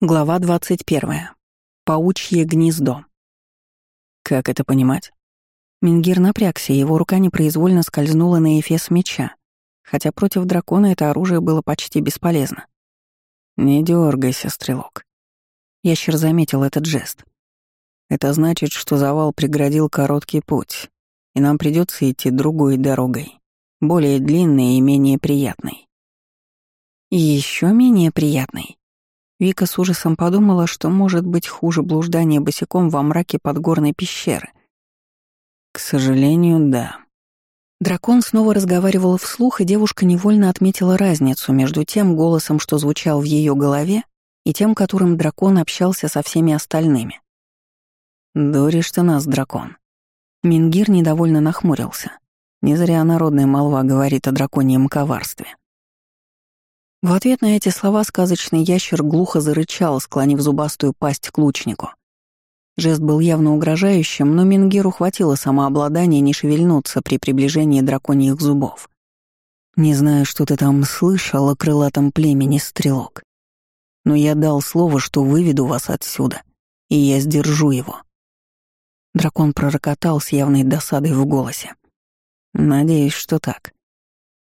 Глава 21. Паучье гнездо. Как это понимать? Мингир напрягся, его рука непроизвольно скользнула на эфес меча, хотя против дракона это оружие было почти бесполезно. «Не дергайся, стрелок». Ящер заметил этот жест. Это значит, что завал преградил короткий путь, и нам придется идти другой дорогой, более длинной и менее приятной. И еще менее приятной. Вика с ужасом подумала, что может быть хуже блуждания босиком во мраке подгорной пещеры. К сожалению, да. Дракон снова разговаривал вслух, и девушка невольно отметила разницу между тем голосом, что звучал в ее голове, и тем, которым дракон общался со всеми остальными. «Дуришь ты нас, дракон». Мингир недовольно нахмурился. Не зря народная молва говорит о драконьем коварстве. В ответ на эти слова сказочный ящер глухо зарычал, склонив зубастую пасть к лучнику. Жест был явно угрожающим, но Мингиру хватило самообладания не шевельнуться при приближении драконьих зубов. «Не знаю, что ты там слышал о крылатом племени стрелок, но я дал слово, что выведу вас отсюда, и я сдержу его». Дракон пророкотал с явной досадой в голосе. «Надеюсь, что так.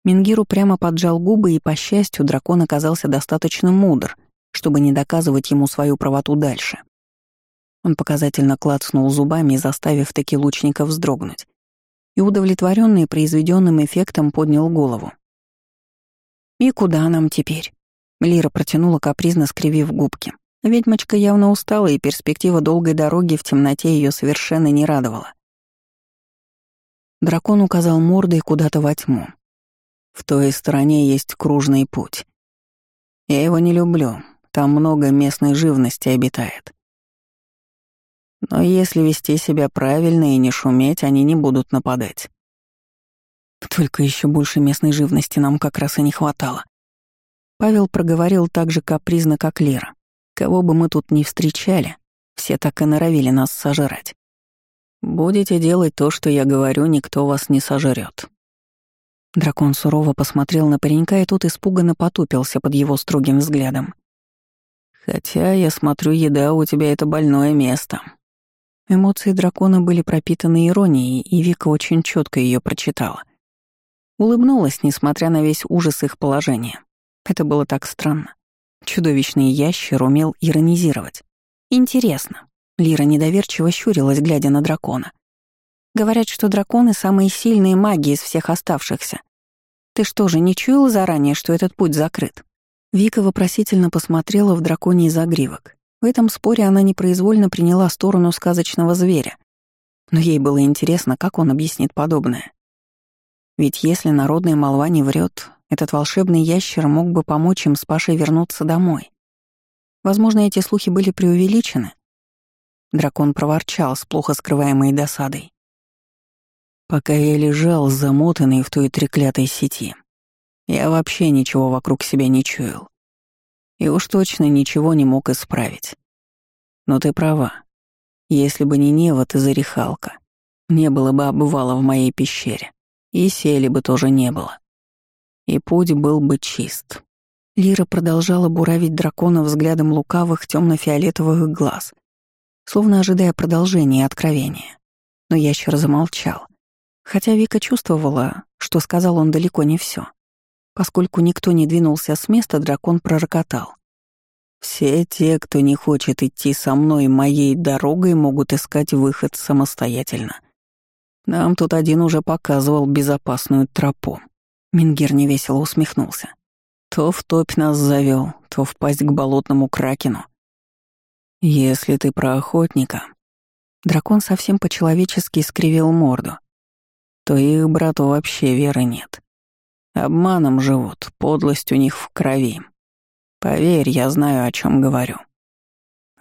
Мингиру прямо поджал губы, и, по счастью, дракон оказался достаточно мудр, чтобы не доказывать ему свою правоту дальше. Он показательно клацнул зубами, заставив таки лучника вздрогнуть, и, удовлетворенный произведенным эффектом, поднял голову. «И куда нам теперь?» Лира протянула капризно, скривив губки. Ведьмочка явно устала, и перспектива долгой дороги в темноте ее совершенно не радовала. Дракон указал мордой куда-то во тьму. В той стороне есть кружный путь. Я его не люблю, там много местной живности обитает. Но если вести себя правильно и не шуметь, они не будут нападать. Только еще больше местной живности нам как раз и не хватало. Павел проговорил так же капризно, как Лера. Кого бы мы тут ни встречали, все так и норовили нас сожрать. Будете делать то, что я говорю, никто вас не сожрет. Дракон сурово посмотрел на паренька, и тот испуганно потупился под его строгим взглядом. «Хотя, я смотрю, еда у тебя — это больное место». Эмоции дракона были пропитаны иронией, и Вика очень четко ее прочитала. Улыбнулась, несмотря на весь ужас их положения. Это было так странно. Чудовищный ящер умел иронизировать. Интересно. Лира недоверчиво щурилась, глядя на дракона. Говорят, что драконы — самые сильные маги из всех оставшихся. Ты что же, не чуял заранее, что этот путь закрыт?» Вика вопросительно посмотрела в драконий загривок. В этом споре она непроизвольно приняла сторону сказочного зверя. Но ей было интересно, как он объяснит подобное. Ведь если народная молва не врет, этот волшебный ящер мог бы помочь им с Пашей вернуться домой. Возможно, эти слухи были преувеличены. Дракон проворчал с плохо скрываемой досадой. Пока я лежал, замотанный в той треклятой сети, я вообще ничего вокруг себя не чуял. И уж точно ничего не мог исправить. Но ты права. Если бы не Нева, ты зарехалка. Не было бы обвала в моей пещере. И сели бы тоже не было. И путь был бы чист. Лира продолжала буравить дракона взглядом лукавых темно-фиолетовых глаз, словно ожидая продолжения откровения. Но ящер замолчал, Хотя Вика чувствовала, что сказал он далеко не все. Поскольку никто не двинулся с места, дракон пророкотал. «Все те, кто не хочет идти со мной моей дорогой, могут искать выход самостоятельно. Нам тут один уже показывал безопасную тропу». Мингер невесело усмехнулся. «То в топь нас завел, то впасть к болотному кракену. Если ты про охотника...» Дракон совсем по-человечески скривил морду, то их брату вообще веры нет. Обманом живут, подлость у них в крови. Поверь, я знаю, о чем говорю.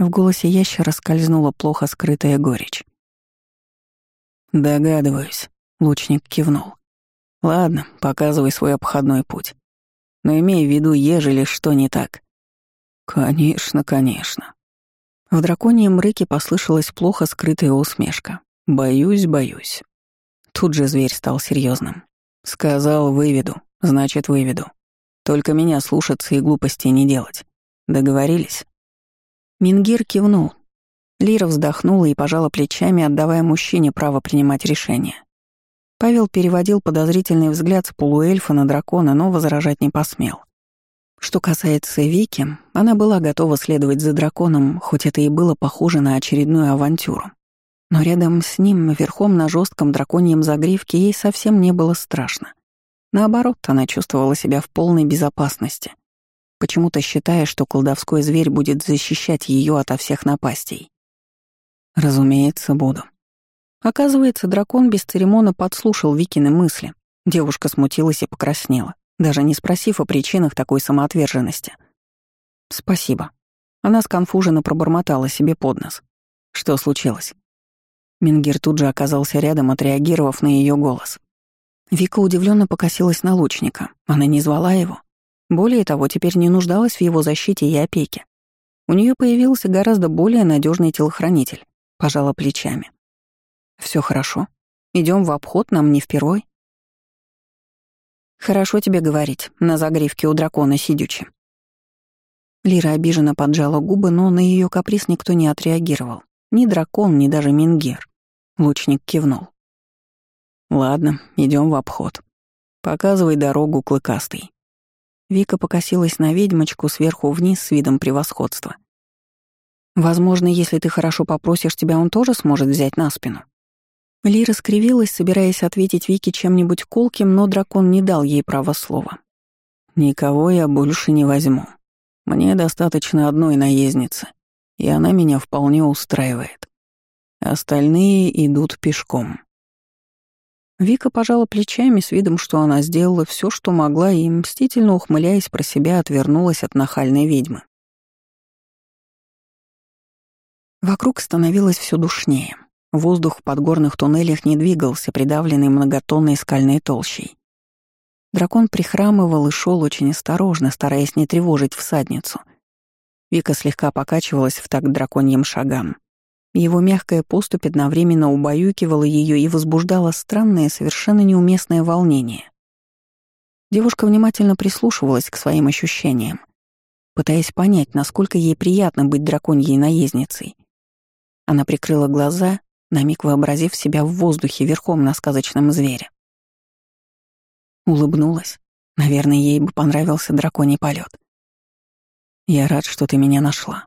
В голосе ящера скользнула плохо скрытая горечь. «Догадываюсь», — лучник кивнул. «Ладно, показывай свой обходной путь. Но имей в виду, ежели что не так». «Конечно, конечно». В драконьем рыке послышалась плохо скрытая усмешка. «Боюсь, боюсь». Тут же зверь стал серьезным. Сказал, выведу, значит, выведу. Только меня слушаться и глупостей не делать. Договорились? Мингир кивнул. Лира вздохнула и пожала плечами, отдавая мужчине право принимать решение. Павел переводил подозрительный взгляд с полуэльфа на дракона, но возражать не посмел. Что касается Вики, она была готова следовать за драконом, хоть это и было похоже на очередную авантюру. Но рядом с ним, верхом на жестком драконьем загривке, ей совсем не было страшно. Наоборот, она чувствовала себя в полной безопасности, почему-то считая, что колдовской зверь будет защищать ее ото всех напастей. «Разумеется, буду». Оказывается, дракон без церемона подслушал Викины мысли. Девушка смутилась и покраснела, даже не спросив о причинах такой самоотверженности. «Спасибо». Она сконфуженно пробормотала себе под нос. Что случилось? Мингир тут же оказался рядом, отреагировав на ее голос. Вика удивленно покосилась на лучника. Она не звала его. Более того, теперь не нуждалась в его защите и опеке. У нее появился гораздо более надежный телохранитель. Пожала плечами. Все хорошо. Идем в обход, нам не впервой. Хорошо тебе говорить, на загривке у дракона сидючи. Лира обиженно поджала губы, но на ее каприз никто не отреагировал. Ни дракон, ни даже Мингер. Лучник кивнул. «Ладно, идем в обход. Показывай дорогу клыкастый». Вика покосилась на ведьмочку сверху вниз с видом превосходства. «Возможно, если ты хорошо попросишь тебя, он тоже сможет взять на спину». Лира скривилась, собираясь ответить Вике чем-нибудь колким, но дракон не дал ей права слова. «Никого я больше не возьму. Мне достаточно одной наездницы и она меня вполне устраивает. Остальные идут пешком. Вика пожала плечами с видом, что она сделала все, что могла, и, мстительно ухмыляясь про себя, отвернулась от нахальной ведьмы. Вокруг становилось все душнее. Воздух в подгорных туннелях не двигался, придавленный многотонной скальной толщей. Дракон прихрамывал и шел очень осторожно, стараясь не тревожить всадницу — Вика слегка покачивалась в такт драконьим шагам. Его мягкая поступь одновременно убаюкивала ее и возбуждала странное, совершенно неуместное волнение. Девушка внимательно прислушивалась к своим ощущениям, пытаясь понять, насколько ей приятно быть драконьей наездницей. Она прикрыла глаза, на миг вообразив себя в воздухе верхом на сказочном звере. Улыбнулась. Наверное, ей бы понравился драконий полет. «Я рад, что ты меня нашла».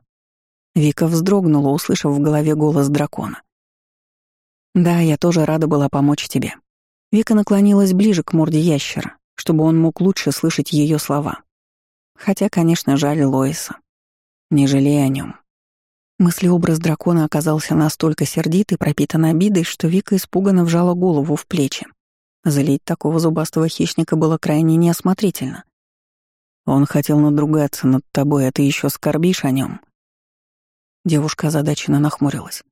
Вика вздрогнула, услышав в голове голос дракона. «Да, я тоже рада была помочь тебе». Вика наклонилась ближе к морде ящера, чтобы он мог лучше слышать ее слова. Хотя, конечно, жаль Лоиса. Не жалей о нем. Мыслеобраз дракона оказался настолько сердит и пропитан обидой, что Вика испуганно вжала голову в плечи. Залить такого зубастого хищника было крайне неосмотрительно. Он хотел надругаться над тобой, а ты еще скорбишь о нем. Девушка озадаченно нахмурилась.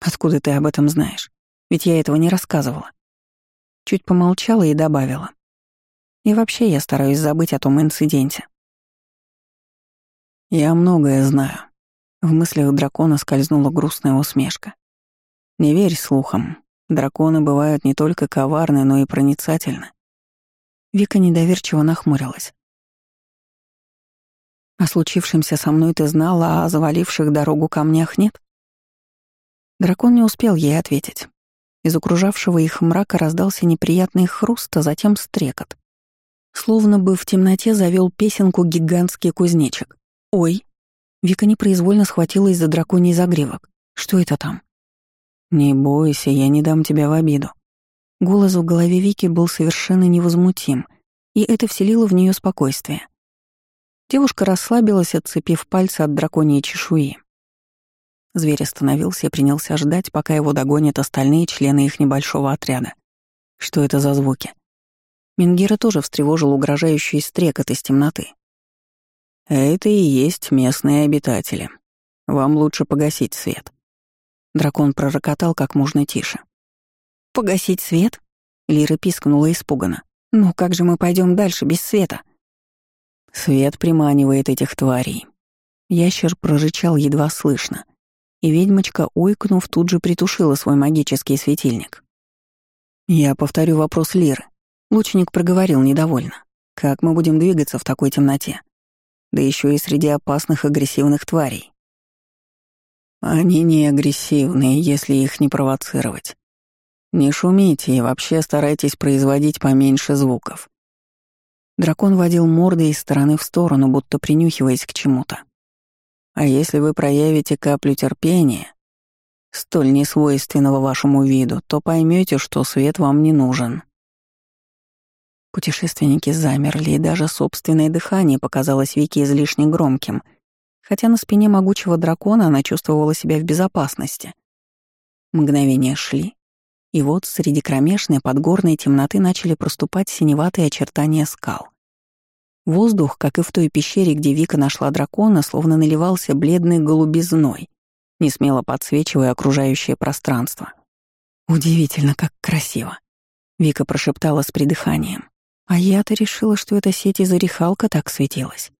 «Откуда ты об этом знаешь? Ведь я этого не рассказывала». Чуть помолчала и добавила. «И вообще я стараюсь забыть о том инциденте». «Я многое знаю». В мыслях дракона скользнула грустная усмешка. «Не верь слухам. Драконы бывают не только коварны, но и проницательны». Вика недоверчиво нахмурилась. О случившемся со мной ты знала, а о заваливших дорогу камнях нет? Дракон не успел ей ответить. Из окружавшего их мрака раздался неприятный хруст, а затем стрекот. Словно бы в темноте завел песенку гигантский кузнечик. «Ой!» Вика непроизвольно схватилась за драконий загривок. «Что это там?» «Не бойся, я не дам тебя в обиду». Голос в голове Вики был совершенно невозмутим, и это вселило в нее спокойствие. Девушка расслабилась, отцепив пальцы от драконьей чешуи. Зверь остановился и принялся ждать, пока его догонят остальные члены их небольшого отряда. Что это за звуки? Мингира тоже встревожил угрожающий стрекот из темноты. «Это и есть местные обитатели. Вам лучше погасить свет». Дракон пророкотал как можно тише. «Погасить свет?» Лира пискнула испуганно. «Ну как же мы пойдем дальше без света?» Свет приманивает этих тварей. Ящер прорычал едва слышно, и ведьмочка, ойкнув, тут же притушила свой магический светильник. «Я повторю вопрос Лиры». Лучник проговорил недовольно. «Как мы будем двигаться в такой темноте? Да еще и среди опасных агрессивных тварей». Они не агрессивные, если их не провоцировать. Не шумите и вообще старайтесь производить поменьше звуков. Дракон водил мордой из стороны в сторону, будто принюхиваясь к чему-то. А если вы проявите каплю терпения, столь несвойственного вашему виду, то поймете, что свет вам не нужен. Путешественники замерли, и даже собственное дыхание показалось Вике излишне громким, хотя на спине могучего дракона она чувствовала себя в безопасности. Мгновения шли, и вот среди кромешной подгорной темноты начали проступать синеватые очертания скал. Воздух, как и в той пещере, где Вика нашла дракона, словно наливался бледной голубизной, несмело подсвечивая окружающее пространство. «Удивительно, как красиво!» — Вика прошептала с придыханием. «А я-то решила, что эта сеть из орехалка так светилась».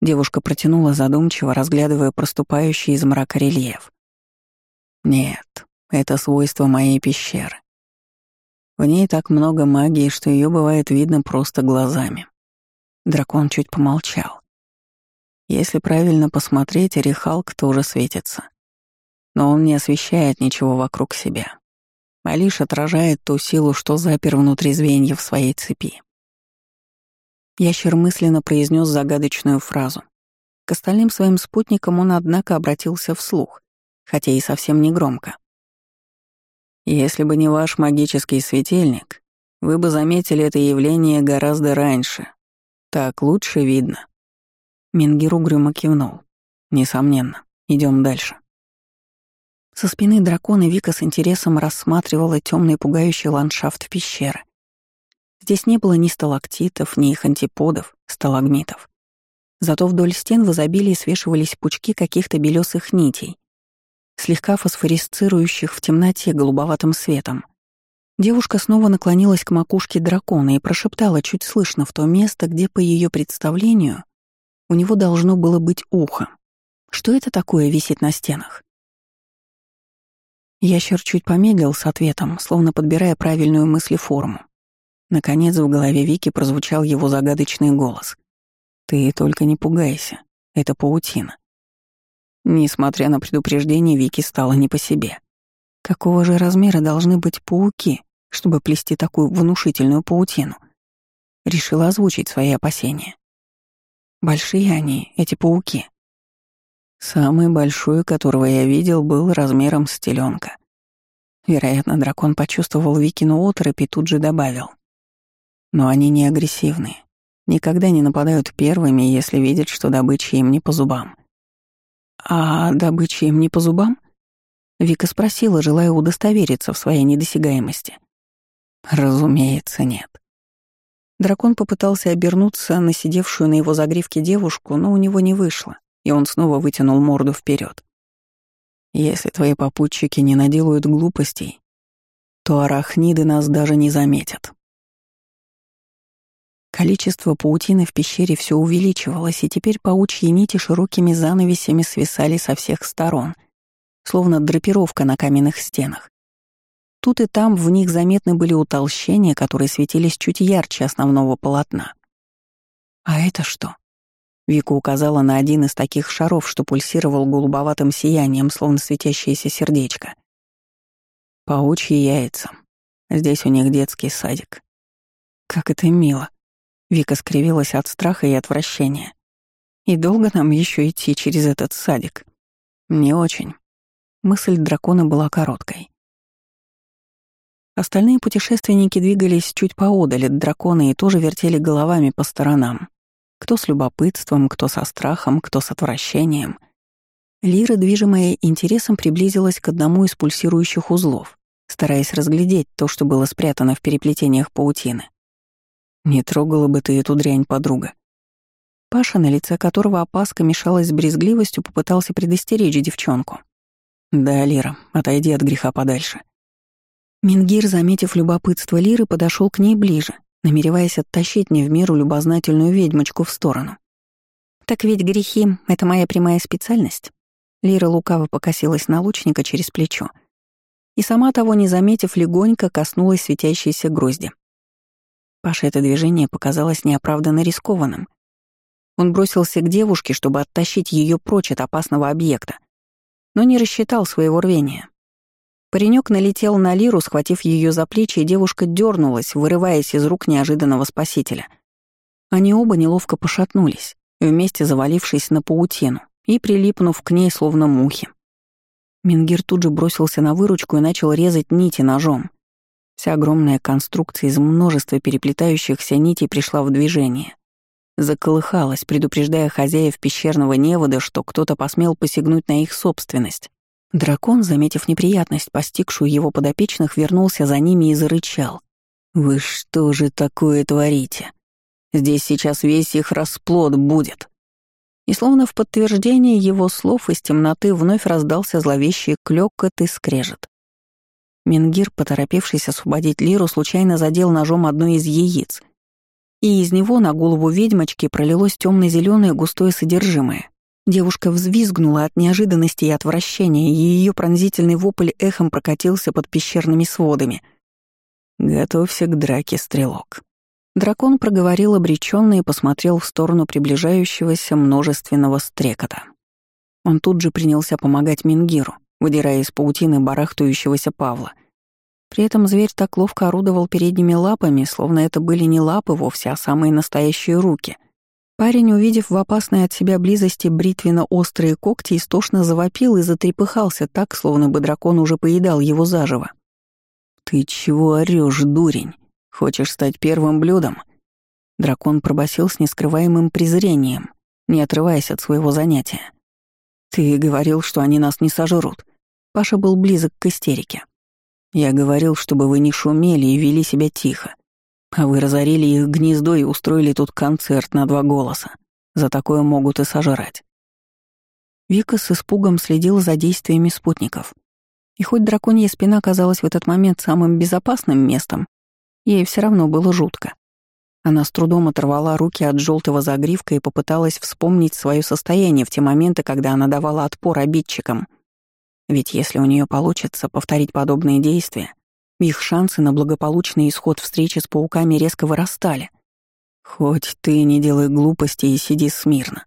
Девушка протянула задумчиво, разглядывая проступающий из мрака рельеф. «Нет, это свойство моей пещеры. В ней так много магии, что ее бывает видно просто глазами. Дракон чуть помолчал. Если правильно посмотреть, Орехалк тоже светится. Но он не освещает ничего вокруг себя, а лишь отражает ту силу, что запер внутри звеньев своей цепи. Ящер мысленно произнес загадочную фразу. К остальным своим спутникам он, однако, обратился вслух, хотя и совсем не громко. Если бы не ваш магический светильник, вы бы заметили это явление гораздо раньше. Так лучше видно. Мингир угрюмо кивнул. Несомненно. Идем дальше. Со спины дракона Вика с интересом рассматривала темный пугающий ландшафт пещеры. Здесь не было ни сталактитов, ни их антиподов, сталагмитов. Зато вдоль стен в изобилии свешивались пучки каких-то белесых нитей, слегка фосфорисцирующих в темноте голубоватым светом. Девушка снова наклонилась к макушке дракона и прошептала чуть слышно в то место, где, по ее представлению, у него должно было быть ухо. Что это такое висит на стенах? Ящер чуть помедлил с ответом, словно подбирая правильную мыслеформу. Наконец в голове Вики прозвучал его загадочный голос. «Ты только не пугайся, это паутина. Несмотря на предупреждение, Вики стало не по себе. Какого же размера должны быть пауки, чтобы плести такую внушительную паутину? Решила озвучить свои опасения. Большие они, эти пауки. Самый большой, которого я видел, был размером с теленка. Вероятно, дракон почувствовал Викину оторопь и тут же добавил. Но они не агрессивные, никогда не нападают первыми, если видят, что добыча им не по зубам. «А добыча им не по зубам?» Вика спросила, желая удостовериться в своей недосягаемости. «Разумеется, нет». Дракон попытался обернуться на сидевшую на его загривке девушку, но у него не вышло, и он снова вытянул морду вперед. «Если твои попутчики не наделают глупостей, то арахниды нас даже не заметят». Количество паутины в пещере все увеличивалось, и теперь паучьи нити широкими занавесями свисали со всех сторон, словно драпировка на каменных стенах. Тут и там в них заметны были утолщения, которые светились чуть ярче основного полотна. «А это что?» Вика указала на один из таких шаров, что пульсировал голубоватым сиянием, словно светящееся сердечко. «Паучьи яйца. Здесь у них детский садик. Как это мило!» Вика скривилась от страха и отвращения. «И долго нам еще идти через этот садик?» «Не очень». Мысль дракона была короткой. Остальные путешественники двигались чуть поодаль от дракона и тоже вертели головами по сторонам. Кто с любопытством, кто со страхом, кто с отвращением. Лира, движимая интересом, приблизилась к одному из пульсирующих узлов, стараясь разглядеть то, что было спрятано в переплетениях паутины. Не трогала бы ты эту дрянь, подруга. Паша, на лице которого опаска мешалась с брезгливостью, попытался предостеречь девчонку. «Да, Лира, отойди от греха подальше». Мингир, заметив любопытство Лиры, подошел к ней ближе, намереваясь оттащить не в меру любознательную ведьмочку в сторону. «Так ведь грехи — это моя прямая специальность». Лира лукаво покосилась на лучника через плечо и, сама того не заметив, легонько коснулась светящейся грозди. Паше это движение показалось неоправданно рискованным. Он бросился к девушке, чтобы оттащить ее прочь от опасного объекта. но не рассчитал своего рвения. Паренек налетел на Лиру, схватив ее за плечи, и девушка дернулась, вырываясь из рук неожиданного спасителя. Они оба неловко пошатнулись, вместе завалившись на паутину и прилипнув к ней словно мухи. Мингир тут же бросился на выручку и начал резать нити ножом. Вся огромная конструкция из множества переплетающихся нитей пришла в движение. Заколыхалась, предупреждая хозяев пещерного невода, что кто-то посмел посягнуть на их собственность. Дракон, заметив неприятность, постигшую его подопечных, вернулся за ними и зарычал. «Вы что же такое творите? Здесь сейчас весь их расплод будет!» И словно в подтверждение его слов из темноты вновь раздался зловещий клёкот и скрежет. Мингир, поторопившись освободить Лиру, случайно задел ножом одно из яиц, и из него на голову ведьмочки пролилось темно зеленое густое содержимое. Девушка взвизгнула от неожиданности и отвращения, и ее пронзительный вопль эхом прокатился под пещерными сводами. «Готовься к драке, стрелок», Дракон проговорил обреченно и посмотрел в сторону приближающегося множественного стрекота. Он тут же принялся помогать Мингиру, выдирая из паутины барахтающегося Павла. При этом зверь так ловко орудовал передними лапами, словно это были не лапы вовсе, а самые настоящие руки. Парень, увидев в опасной от себя близости бритвенно-острые когти, истошно завопил и затрепыхался так, словно бы дракон уже поедал его заживо. «Ты чего орёшь, дурень?» Хочешь стать первым блюдом?» Дракон пробасил с нескрываемым презрением, не отрываясь от своего занятия. «Ты говорил, что они нас не сожрут». Паша был близок к истерике. «Я говорил, чтобы вы не шумели и вели себя тихо. А вы разорили их гнездо и устроили тут концерт на два голоса. За такое могут и сожрать». Вика с испугом следил за действиями спутников. И хоть драконья спина казалась в этот момент самым безопасным местом, Ей все равно было жутко. Она с трудом оторвала руки от желтого загривка и попыталась вспомнить свое состояние в те моменты, когда она давала отпор обидчикам. Ведь если у нее получится повторить подобные действия, их шансы на благополучный исход встречи с пауками резко вырастали. «Хоть ты не делай глупости и сиди смирно».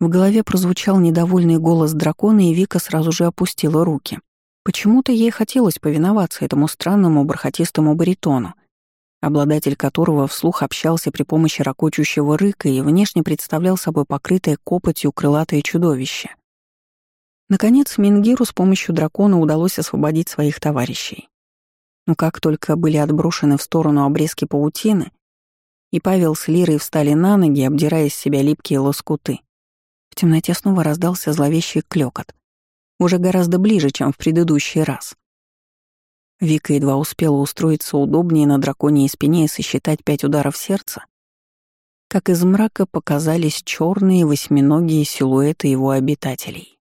В голове прозвучал недовольный голос дракона, и Вика сразу же опустила руки. Почему-то ей хотелось повиноваться этому странному бархатистому баритону, обладатель которого вслух общался при помощи ракочущего рыка и внешне представлял собой покрытое копотью крылатое чудовище. Наконец, Мингиру с помощью дракона удалось освободить своих товарищей. Но как только были отброшены в сторону обрезки паутины, и Павел с Лирой встали на ноги, обдирая из себя липкие лоскуты, в темноте снова раздался зловещий клёкот уже гораздо ближе, чем в предыдущий раз. Вика едва успела устроиться удобнее на драконьей спине и сосчитать пять ударов сердца, как из мрака показались черные восьминогие силуэты его обитателей.